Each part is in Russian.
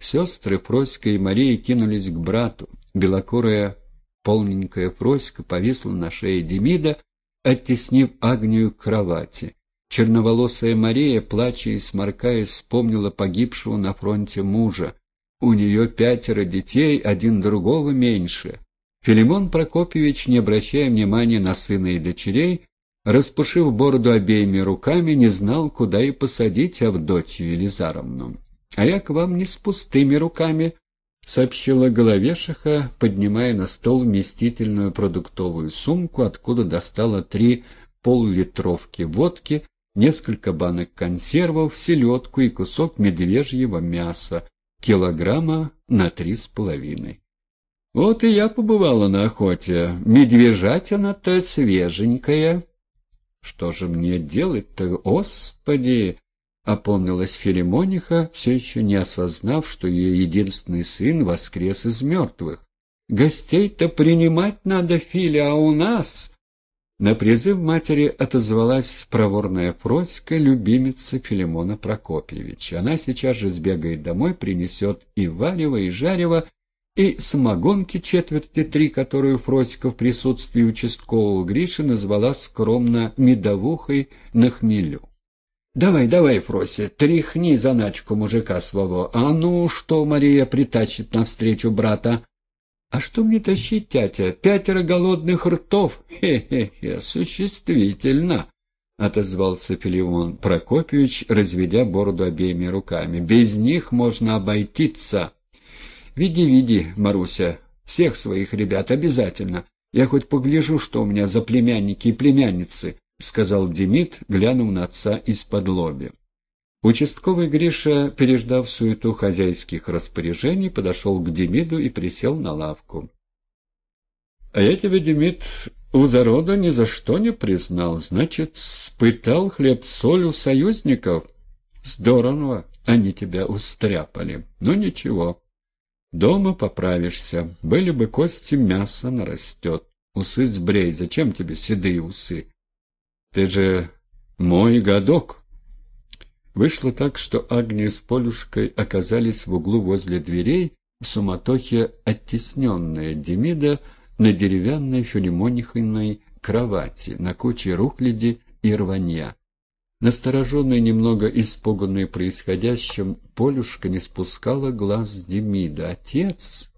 Сестры Фроська и Мария кинулись к брату. Белокурая полненькая Фроська повисла на шее Демида, оттеснив Агнию к кровати. Черноволосая Мария, плача и сморкаясь, вспомнила погибшего на фронте мужа. У нее пятеро детей, один другого меньше. Филимон Прокопьевич, не обращая внимания на сына и дочерей, распушив бороду обеими руками, не знал, куда и посадить Авдотью Елизаровну. — А я к вам не с пустыми руками, — сообщила Головешиха, поднимая на стол вместительную продуктовую сумку, откуда достала три поллитровки водки, несколько банок консервов, селедку и кусок медвежьего мяса, килограмма на три с половиной. Вот и я побывала на охоте. Медвежатина-то свеженькая. Что же мне делать-то, господи? Опомнилась Филимониха, все еще не осознав, что ее единственный сын воскрес из мертвых. Гостей-то принимать надо, Филя, а у нас... На призыв матери отозвалась проворная Фроська, любимица Филимона Прокопьевича. Она сейчас же сбегает домой, принесет и варево, и жарево, и самогонки четверти три, которую Фроська в присутствии участкового Гриши назвала скромно медовухой на хмелю. «Давай, давай, Фрося, тряхни заначку мужика своего. А ну, что Мария притащит навстречу брата?» «А что мне тащить, тятя? Пятеро голодных ртов? Хе-хе-хе, существительно!» — отозвался Филимон Прокопьевич, разведя бороду обеими руками. «Без них можно обойтиться!» «Види, види, Маруся, всех своих ребят обязательно. Я хоть погляжу, что у меня за племянники и племянницы», — сказал Демид, глянув на отца из-под лоби. Участковый Гриша, переждав суету хозяйских распоряжений, подошел к Демиду и присел на лавку. — А я тебе, Демид, у зарода ни за что не признал. Значит, спытал хлеб-соль у союзников? Здорово, они тебя устряпали. Ну ничего, дома поправишься. Были бы кости, мясо нарастет. Усы сбрей, зачем тебе седые усы? Ты же мой годок. Вышло так, что Агния с Полюшкой оказались в углу возле дверей, в суматохе оттесненная Демида на деревянной филимонихиной кровати, на куче рухляди и рванья. Настороженный, немного испуганный происходящим, Полюшка не спускала глаз с Демида. «Отец?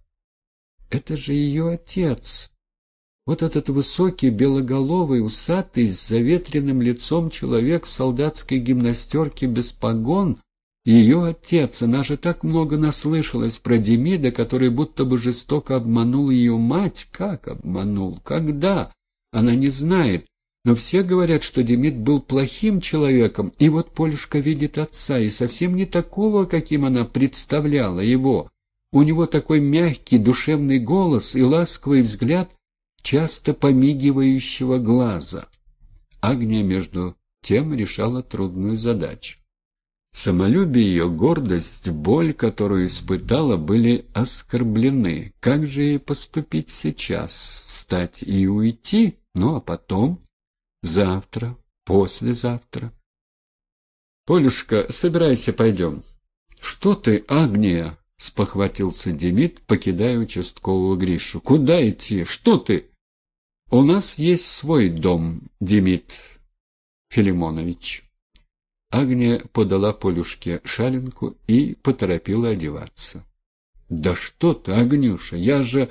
Это же ее отец!» Вот этот высокий, белоголовый, усатый, с заветренным лицом человек в солдатской гимнастерке без погон, ее отец, она же так много наслышалась про Демида, который будто бы жестоко обманул ее мать. Как обманул? Когда? Она не знает. Но все говорят, что Демид был плохим человеком, и вот Полюшка видит отца, и совсем не такого, каким она представляла его. У него такой мягкий, душевный голос и ласковый взгляд — часто помигивающего глаза. Агния, между тем, решала трудную задачу. Самолюбие ее, гордость, боль, которую испытала, были оскорблены. Как же ей поступить сейчас? Встать и уйти? Ну, а потом? Завтра? Послезавтра? Полюшка, собирайся, пойдем. Что ты, Агния? — спохватился Демид, покидая участкового Гришу. — Куда идти? Что ты? У нас есть свой дом, Демид Филимонович. Агния подала Полюшке шаленку и поторопила одеваться. — Да что ты, Агнюша, я же...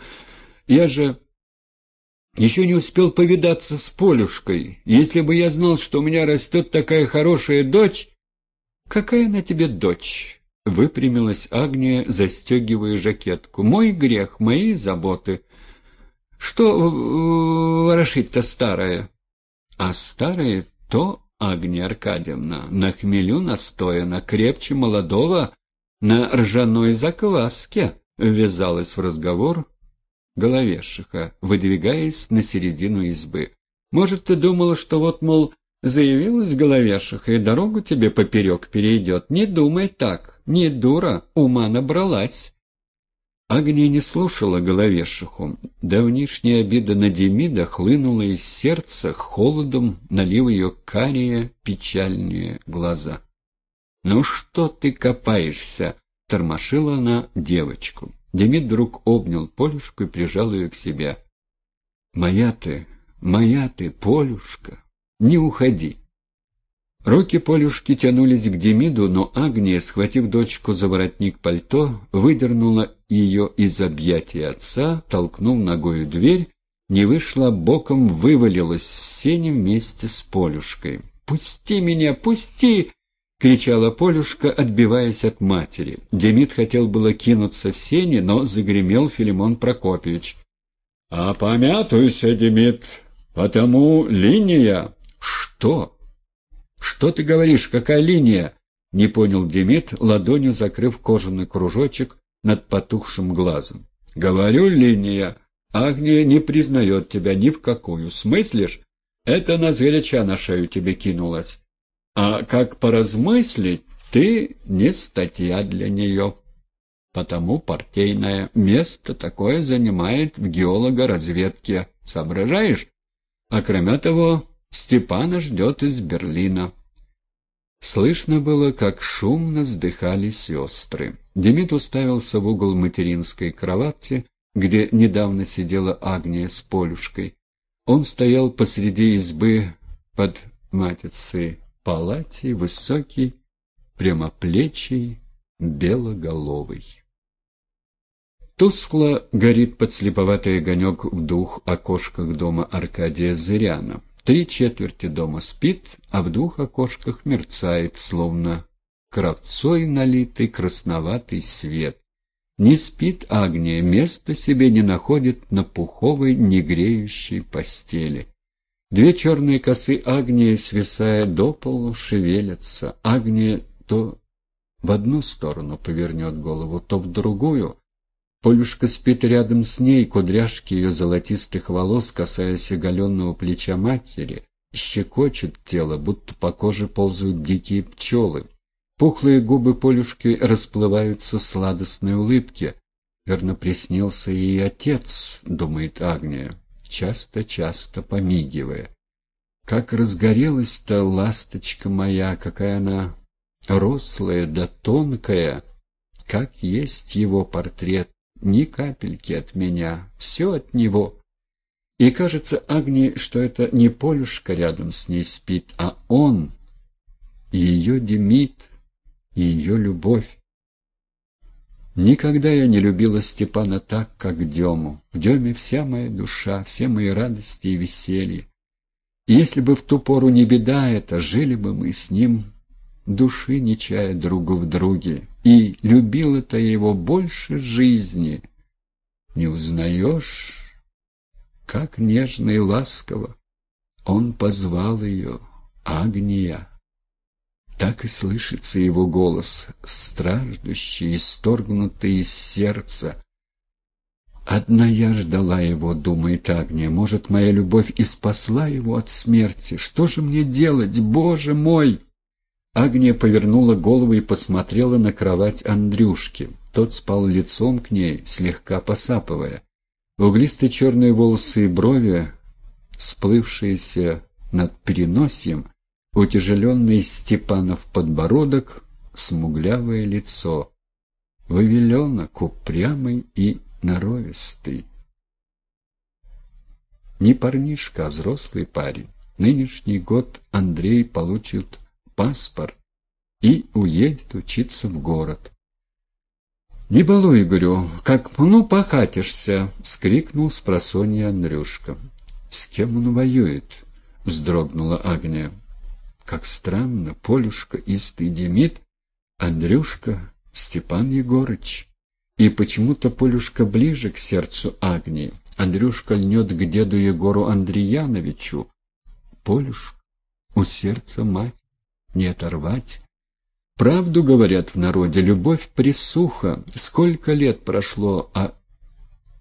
я же... Еще не успел повидаться с Полюшкой. Если бы я знал, что у меня растет такая хорошая дочь... — Какая она тебе дочь? — выпрямилась Агния, застегивая жакетку. — Мой грех, мои заботы. Что ворошить-то старое? А старое то, Агния Аркадьевна, на хмелю настояно, крепче молодого, на ржаной закваске, ввязалась в разговор головешиха, выдвигаясь на середину избы. Может, ты думала, что вот, мол, заявилась головешиха и дорогу тебе поперек перейдет? Не думай так, не дура, ума набралась. Агния не слушала головешиху. Давнишняя обида на Демида хлынула из сердца, холодом налив ее карие, печальные глаза. — Ну что ты копаешься? тормошила она девочку. Демид вдруг обнял Полюшку и прижал ее к себе. «Моя ты, моя ты, Полюшка, не уходи!» Руки Полюшки тянулись к Демиду, но Агния, схватив дочку за воротник пальто, выдернула ее из объятий отца, толкнув ногою дверь, не вышла боком, вывалилась в сене вместе с Полюшкой. «Пусти меня, пусти!» — кричала Полюшка, отбиваясь от матери. Демид хотел было кинуться в сене, но загремел Филимон Прокопьевич. «А помятуйся, Демид, потому линия...» «Что?» «Что ты говоришь? Какая линия?» — не понял Демид, ладонью закрыв кожаный кружочек над потухшим глазом. «Говорю, линия. Агния не признает тебя ни в какую. Смыслишь? Это на зверяча на шею тебе кинулась. А как поразмыслить, ты не статья для нее. Потому партийное место такое занимает в геолого-разведке. Соображаешь? А кроме того, Степана ждет из Берлина. Слышно было, как шумно вздыхали сестры. Демид уставился в угол материнской кровати, где недавно сидела Агния с Полюшкой. Он стоял посреди избы под матицей палати, высокий, прямоплечий, белоголовый. Тускло горит подслеповатый огонек в двух окошках дома Аркадия Зыряна. Три четверти дома спит, а в двух окошках мерцает, словно кравцой налитый красноватый свет. Не спит Агния, места себе не находит на пуховой негреющей постели. Две черные косы Агнии, свисая до полу, шевелятся. Агния то в одну сторону повернет голову, то в другую, Полюшка спит рядом с ней, кудряшки ее золотистых волос, касаясь оголенного плеча матери, щекочет тело, будто по коже ползают дикие пчелы. Пухлые губы Полюшки расплываются в сладостной улыбке. Верно приснился ей отец, думает Агния, часто-часто помигивая. Как разгорелась-то ласточка моя, какая она рослая да тонкая, как есть его портрет, ни капельки от меня, все от него. И кажется Агне, что это не Полюшка рядом с ней спит, а он, ее Демид, ее любовь. Никогда я не любила Степана так, как Дему. В Деме вся моя душа, все мои радости и веселье. И если бы в ту пору не беда эта, жили бы мы с ним души не чая другу в друге, и любила-то его больше жизни. Не узнаешь, как нежно и ласково он позвал ее, Агния. Так и слышится его голос, страждущий, исторгнутый из сердца. Одна я ждала его, думает Агния, может, моя любовь и спасла его от смерти. Что же мне делать, Боже мой? Агния повернула голову и посмотрела на кровать Андрюшки. Тот спал лицом к ней, слегка посапывая. Углистые черные волосы и брови, сплывшиеся над переносием, утяжеленный Степанов подбородок, смуглявое лицо. Вавиленок упрямый и норовистый. Не парнишка, а взрослый парень. Нынешний год Андрей получит паспорт и уедет учиться в город. «Не балуй, говорю, как ну покатишься!» — вскрикнул с просонья Андрюшка. «С кем он воюет?» — вздрогнула Агния. «Как странно, Полюшка истый Демид, Андрюшка Степан Егорыч. И почему-то Полюшка ближе к сердцу Агнии. Андрюшка льнет к деду Егору Андреяновичу. Полюшка у сердца мать не оторвать. Правду говорят в народе, любовь присуха. Сколько лет прошло, а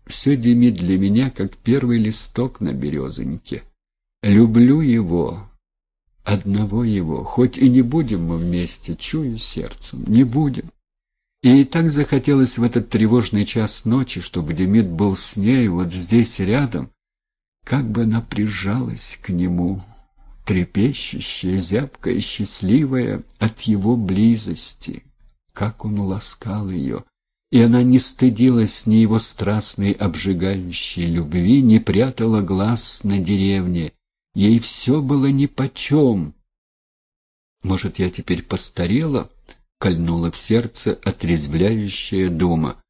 все Демид для меня, как первый листок на березоньке. Люблю его, одного его, хоть и не будем мы вместе, чую сердцем, не будем. И так захотелось в этот тревожный час ночи, чтобы Демид был с ней вот здесь рядом, как бы она прижалась к нему, трепещущая, зябкая, счастливая от его близости. как он ласкал ее! И она не стыдилась ни его страстной обжигающей любви, не прятала глаз на деревне. Ей все было нипочем. Может, я теперь постарела? Кольнула в сердце отрезвляющая дума.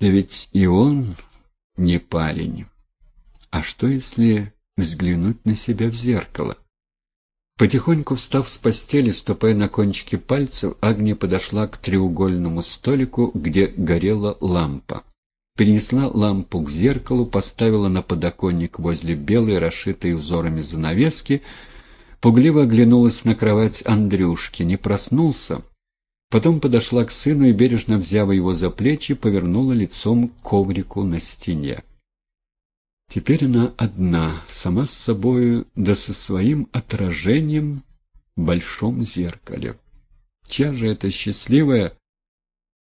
Да ведь и он не парень. А что, если взглянуть на себя в зеркало? Потихоньку встав с постели, ступая на кончики пальцев, Агния подошла к треугольному столику, где горела лампа. Перенесла лампу к зеркалу, поставила на подоконник возле белой, расшитой узорами занавески, пугливо оглянулась на кровать Андрюшки, не проснулся. Потом подошла к сыну и, бережно взяв его за плечи, повернула лицом к коврику на стене. Теперь она одна, сама с собою, да со своим отражением в большом зеркале. Чья же это счастливая,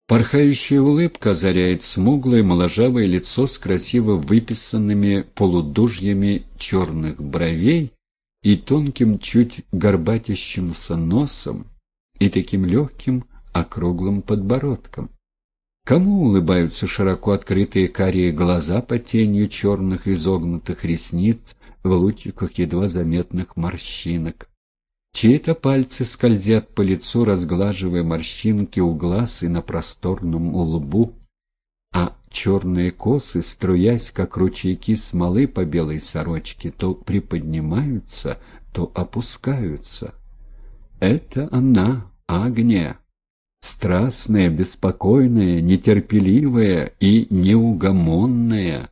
порхающая улыбка озаряет смуглое моложавое лицо с красиво выписанными полудужьями черных бровей и тонким, чуть горбатящимся носом и таким легким округлым подбородком. Кому улыбаются широко открытые карие глаза под тенью черных изогнутых ресниц в лучиках едва заметных морщинок? Чьи-то пальцы скользят по лицу, разглаживая морщинки у глаз и на просторном лбу, а черные косы, струясь, как ручейки смолы по белой сорочке, то приподнимаются, то опускаются. Это она, Агния страстная, беспокойная, нетерпеливая и неугомонная.